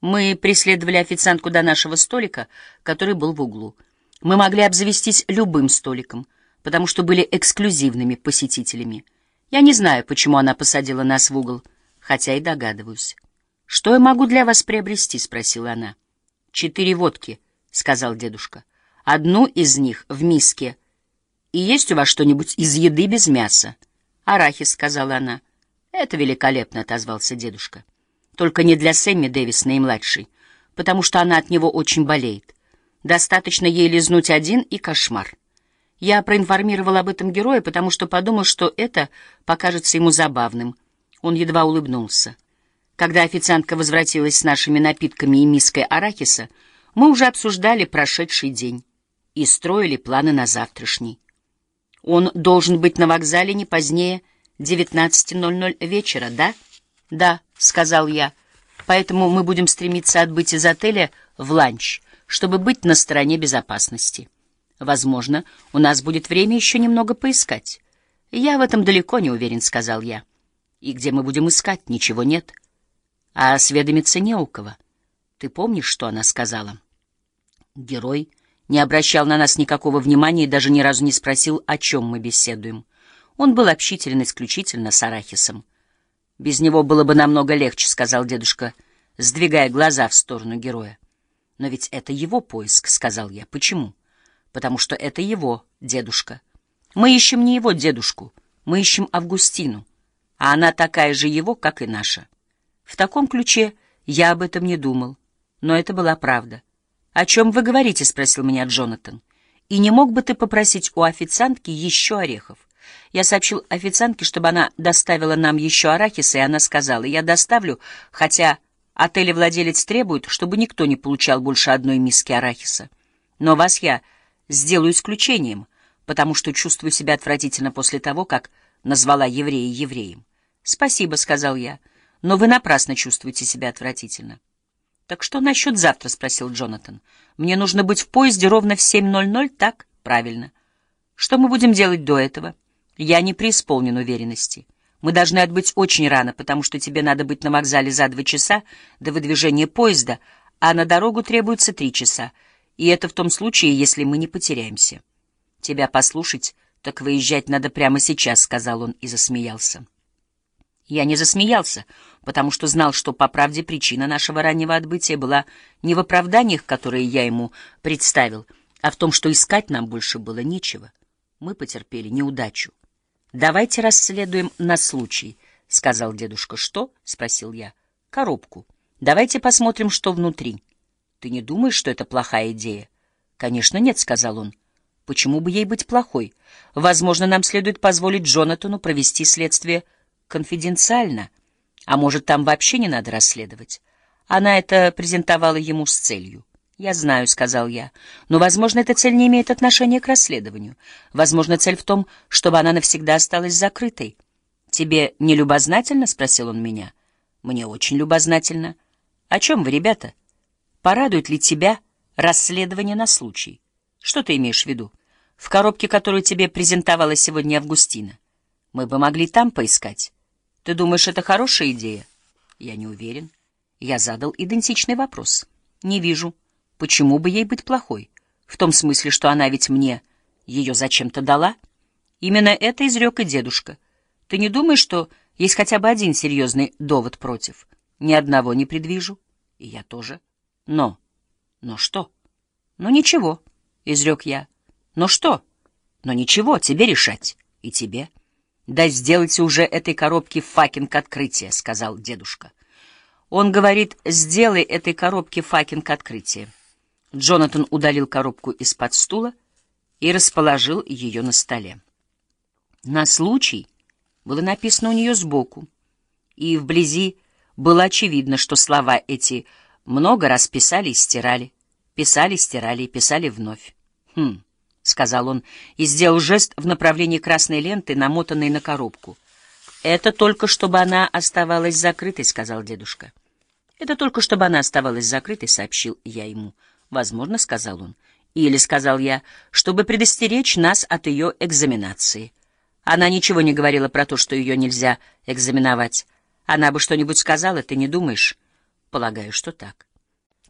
Мы преследовали официантку до нашего столика, который был в углу. Мы могли обзавестись любым столиком, потому что были эксклюзивными посетителями. Я не знаю, почему она посадила нас в угол, хотя и догадываюсь. «Что я могу для вас приобрести?» — спросила она. «Четыре водки», — сказал дедушка. «Одну из них в миске. И есть у вас что-нибудь из еды без мяса?» «Арахис», — сказала она. «Это великолепно», — отозвался дедушка. Только не для Сэмми Дэвис, наимладшей, потому что она от него очень болеет. Достаточно ей лизнуть один и кошмар. Я проинформировал об этом героя, потому что подумал, что это покажется ему забавным. Он едва улыбнулся. Когда официантка возвратилась с нашими напитками и миской арахиса, мы уже обсуждали прошедший день и строили планы на завтрашний. Он должен быть на вокзале не позднее 19.00 вечера, да? Да, — сказал я, — поэтому мы будем стремиться отбыть из отеля в ланч, чтобы быть на стороне безопасности. Возможно, у нас будет время еще немного поискать. Я в этом далеко не уверен, — сказал я. И где мы будем искать? Ничего нет. А осведомиться не у кого. Ты помнишь, что она сказала? Герой не обращал на нас никакого внимания и даже ни разу не спросил, о чем мы беседуем. Он был общителен исключительно с Арахисом. «Без него было бы намного легче», — сказал дедушка, сдвигая глаза в сторону героя. «Но ведь это его поиск», — сказал я. «Почему?» «Потому что это его дедушка. Мы ищем не его дедушку, мы ищем Августину, а она такая же его, как и наша». В таком ключе я об этом не думал, но это была правда. «О чем вы говорите?» — спросил меня Джонатан. «И не мог бы ты попросить у официантки еще орехов?» Я сообщил официантке, чтобы она доставила нам еще арахиса, и она сказала, я доставлю, хотя отель владелец требует, чтобы никто не получал больше одной миски арахиса. Но вас я сделаю исключением, потому что чувствую себя отвратительно после того, как назвала еврея евреем. «Спасибо», — сказал я, — «но вы напрасно чувствуете себя отвратительно». «Так что насчет завтра?» — спросил Джонатан. «Мне нужно быть в поезде ровно в 7.00, так?» «Правильно. Что мы будем делать до этого?» Я не преисполнен уверенности. Мы должны отбыть очень рано, потому что тебе надо быть на вокзале за два часа до выдвижения поезда, а на дорогу требуется три часа. И это в том случае, если мы не потеряемся. Тебя послушать, так выезжать надо прямо сейчас, — сказал он и засмеялся. Я не засмеялся, потому что знал, что, по правде, причина нашего раннего отбытия была не в оправданиях, которые я ему представил, а в том, что искать нам больше было нечего. Мы потерпели неудачу. «Давайте расследуем на случай», — сказал дедушка. «Что?» — спросил я. «Коробку. Давайте посмотрим, что внутри». «Ты не думаешь, что это плохая идея?» «Конечно нет», — сказал он. «Почему бы ей быть плохой? Возможно, нам следует позволить Джонатану провести следствие конфиденциально. А может, там вообще не надо расследовать?» Она это презентовала ему с целью. «Я знаю», — сказал я, — «но, возможно, эта цель не имеет отношения к расследованию. Возможно, цель в том, чтобы она навсегда осталась закрытой». «Тебе не любознательно?» — спросил он меня. «Мне очень любознательно». «О чем вы, ребята? Порадует ли тебя расследование на случай? Что ты имеешь в виду? В коробке, которую тебе презентовала сегодня Августина. Мы бы могли там поискать. Ты думаешь, это хорошая идея?» «Я не уверен». Я задал идентичный вопрос. «Не вижу». Почему бы ей быть плохой? В том смысле, что она ведь мне ее зачем-то дала? Именно это изрек и дедушка. Ты не думаешь, что есть хотя бы один серьезный довод против? Ни одного не предвижу. И я тоже. Но... Но что? Ну ничего, — изрек я. Но что? Но ничего, тебе решать. И тебе. Да сделайте уже этой коробке fucking открытие, — сказал дедушка. Он говорит, сделай этой коробке fucking открытие. Джонатан удалил коробку из-под стула и расположил ее на столе. На случай было написано у нее сбоку, и вблизи было очевидно, что слова эти много раз писали и стирали, писали, стирали и писали вновь. «Хм», — сказал он и сделал жест в направлении красной ленты, намотанной на коробку. «Это только чтобы она оставалась закрытой», — сказал дедушка. «Это только чтобы она оставалась закрытой», — сообщил я ему. Возможно, — сказал он. Или, — сказал я, — чтобы предостеречь нас от ее экзаменации. Она ничего не говорила про то, что ее нельзя экзаменовать. Она бы что-нибудь сказала, ты не думаешь? Полагаю, что так.